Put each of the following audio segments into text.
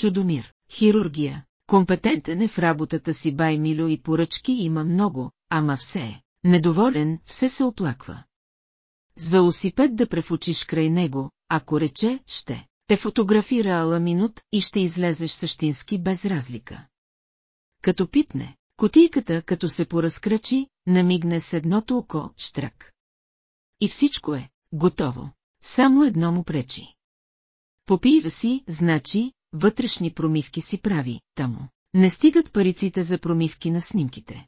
Чудомир, хирургия. Компетентен е в работата си бай Милю и поръчки има много, ама все е. Недоволен, все се оплаква. С велосипед да префучиш край него, ако рече, ще. Те фотографира ала минут и ще излезеш същински без разлика. Като питне, котийката, като се поразкръчи, намигне с едното око, штрак. И всичко е, готово. Само едно му пречи. Попива си, значи, вътрешни промивки си прави, тамо. Не стигат париците за промивки на снимките.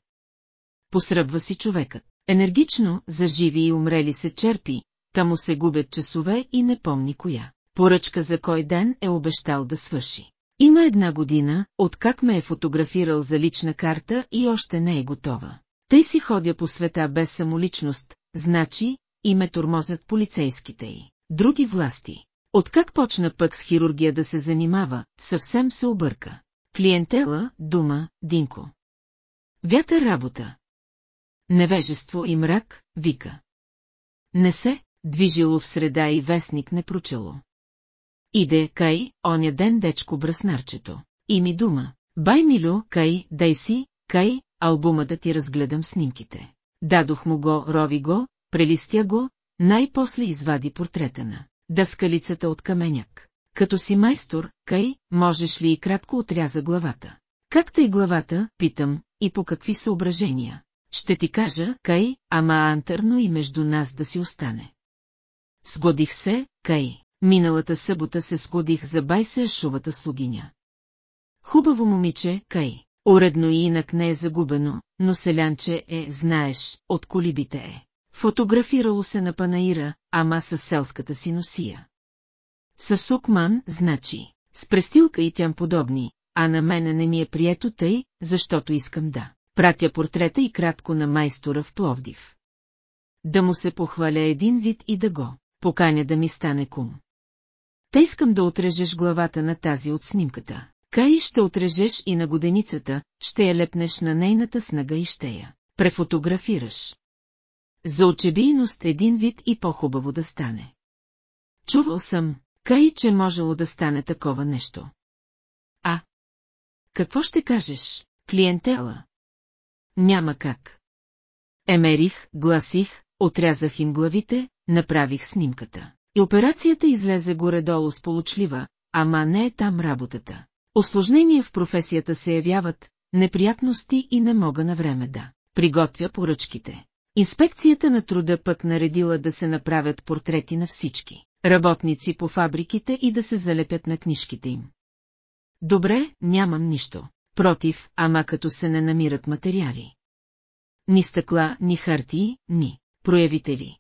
Посръбва си човекът. Енергично, за живи и умрели се черпи, тамо се губят часове и не помни коя. Поръчка за кой ден е обещал да свърши. Има една година, откак ме е фотографирал за лична карта и още не е готова. Тъй си ходя по света без самоличност, значи, и ме тормозят полицейските й. Други власти. Откак почна пък с хирургия да се занимава, съвсем се обърка. Клиентела, дума, Динко. Вятър работа. Невежество и мрак, вика. Не се, движило в среда и вестник не прочело. Иде, кай, оня ден дечко браснарчето. И ми дума, бай Милю, кай, дай си, кай, албума да ти разгледам снимките. Дадох му го, рови го, прелистя го, най-после извади портрета на дъскалицата от каменяк. Като си майстор, кай, можеш ли и кратко отряза главата? Както и главата, питам, и по какви съображения? Ще ти кажа, кай, ама антърно и между нас да си остане. Сгодих се, кай. Миналата събота се сгодих за байсе шувата слугиня. Хубаво момиче, кай. Уредно и инак не е загубено, но селянче е, знаеш, от колибите е. Фотографирало се на панаира, ама с селската си носия. С сукман, значи, с престилка и тям подобни, а на мене не ми е прието тъй, защото искам да пратя портрета и кратко на майстора в Пловдив. Да му се похваля един вид и да го поканя да ми стане кум. Те искам да отрежеш главата на тази от снимката. Кай ще отрежеш и на годеницата, ще я лепнеш на нейната снага и ще я префотографираш. За очебийност един вид и по-хубаво да стане. Чувал съм, кай, че можело да стане такова нещо. А? Какво ще кажеш, клиентела? Няма как. Емерих, гласих, отрязах им главите, направих снимката. И операцията излезе горе-долу сполучлива, ама не е там работата. Осложнения в професията се явяват, неприятности и не мога на време да приготвя поръчките. Инспекцията на труда пък наредила да се направят портрети на всички работници по фабриките и да се залепят на книжките им. Добре, нямам нищо. Против, ама като се не намират материали. Ни стъкла, ни хартии, ни проявители.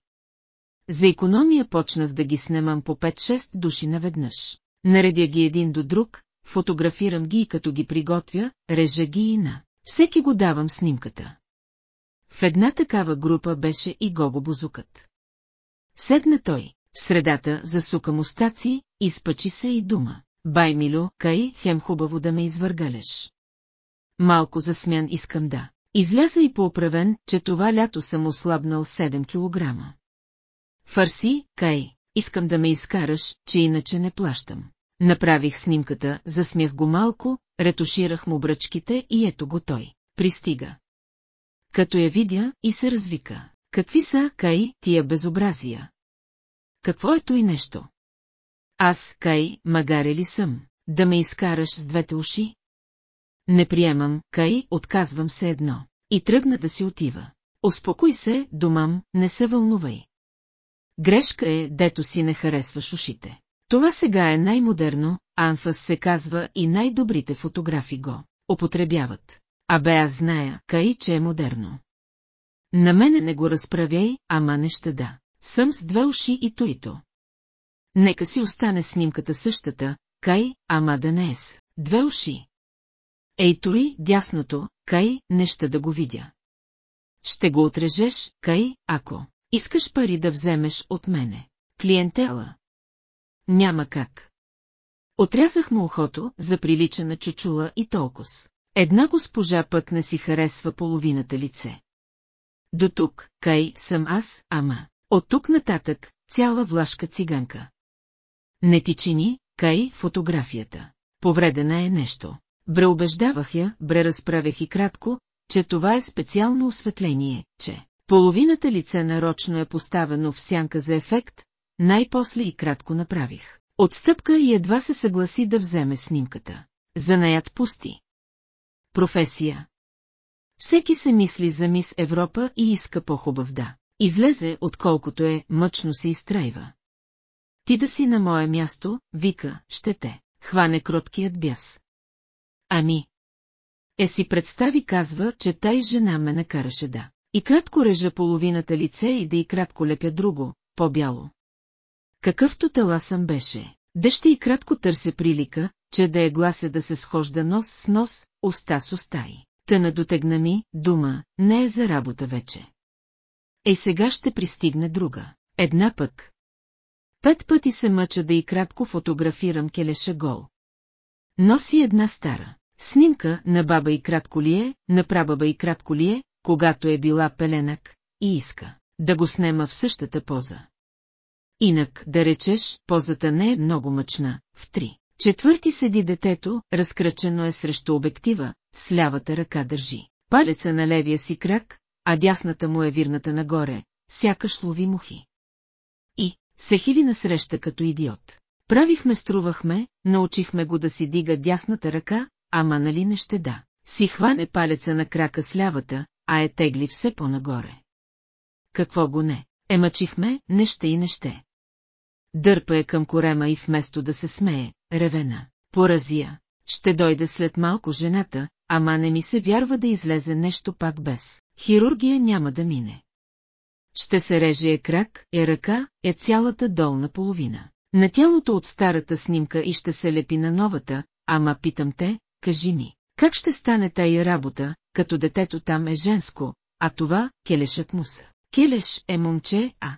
За економия почнах да ги снимам по 5-6 души наведнъж. Наредя ги един до друг, фотографирам ги и като ги приготвя, режа ги и на. Всеки го давам снимката. В една такава група беше и Гого Бузукът. Седна той, в средата засука мустаци, изпъчи се и дума. Бай Милю, кай, хем хубаво да ме извъргалеш. Малко засмян искам да. Изляза и поуправен, че това лято съм ослабнал 7 килограма. Фарси, кай, искам да ме изкараш, че иначе не плащам. Направих снимката, засмях го малко, ретуширах му бръчките и ето го той. Пристига. Като я видя и се развика. Какви са, Кай, тия безобразия? Какво е то и нещо? Аз, Кай, магаре ли съм, да ме изкараш с двете уши? Не приемам, Кай, отказвам се едно. И тръгна да си отива. Успокой се, домам, не се вълнувай. Грешка е, дето си не харесваш ушите. Това сега е най-модерно, Анфас се казва и най-добрите фотографи го употребяват. Абе аз зная, кай, че е модерно. На мене не го разправяй, ама не ще да. Съм с две уши и то и то. Нека си остане снимката същата, кай, ама да не е с две уши. Ей той, дясното, кай, не ще да го видя. Ще го отрежеш, кай, ако искаш пари да вземеш от мене. Клиентела. Няма как. Отрязах му ухото, за прилича на чучула и толкова. Една госпожа пък не си харесва половината лице. До тук, кай, съм аз, ама. От тук нататък, цяла влашка циганка. Не ти чини, кай, фотографията. повредена е нещо. Бре убеждавах я, бре разправях и кратко, че това е специално осветление, че половината лице нарочно е поставено в сянка за ефект, най-после и кратко направих. Отстъпка и едва се съгласи да вземе снимката. Занаят пусти. Професия. Всеки се мисли за мис Европа и иска по-хубав да. Излезе, отколкото е, мъчно се изтрайва. Ти да си на мое място, вика, ще те, хване кроткият бяс. Ами. Е си представи казва, че тай жена ме накараше да. И кратко режа половината лице и да и кратко лепя друго, по-бяло. Какъвто таласъм беше, дъще и кратко търся прилика, че да е глася да се схожда нос с нос, уста с устаи. Тъна дотегна ми, дума, не е за работа вече. Ей сега ще пристигне друга. Една пък. Пет пъти се мъча да и кратко фотографирам келеша гол. Носи една стара. Снимка на баба и кратко ли е, на прабаба и кратко ли е, когато е била пеленък, и иска да го снема в същата поза. Инак, да речеш, позата не е много мъчна, в три. Четвърти седи детето, разкръчено е срещу обектива, с лявата ръка държи. Палеца на левия си крак, а дясната му е вирната нагоре, сякаш лови мухи. И, се хили насреща като идиот. Правихме струвахме, научихме го да си дига дясната ръка, ама нали не ще да. Си хване палеца на крака с лявата, а е тегли все по-нагоре. Какво го не? Емачихме, не ще и не ще. Дърпа е към корема и вместо да се смее, ревена. Поразия. Ще дойде след малко жената, ама не ми се вярва да излезе нещо пак без. Хирургия няма да мине. Ще се реже е крак, е ръка, е цялата долна половина. На тялото от старата снимка и ще се лепи на новата, ама питам те, кажи ми, как ще стане тая работа, като детето там е женско, а това келешът му са. Келеш е момче, а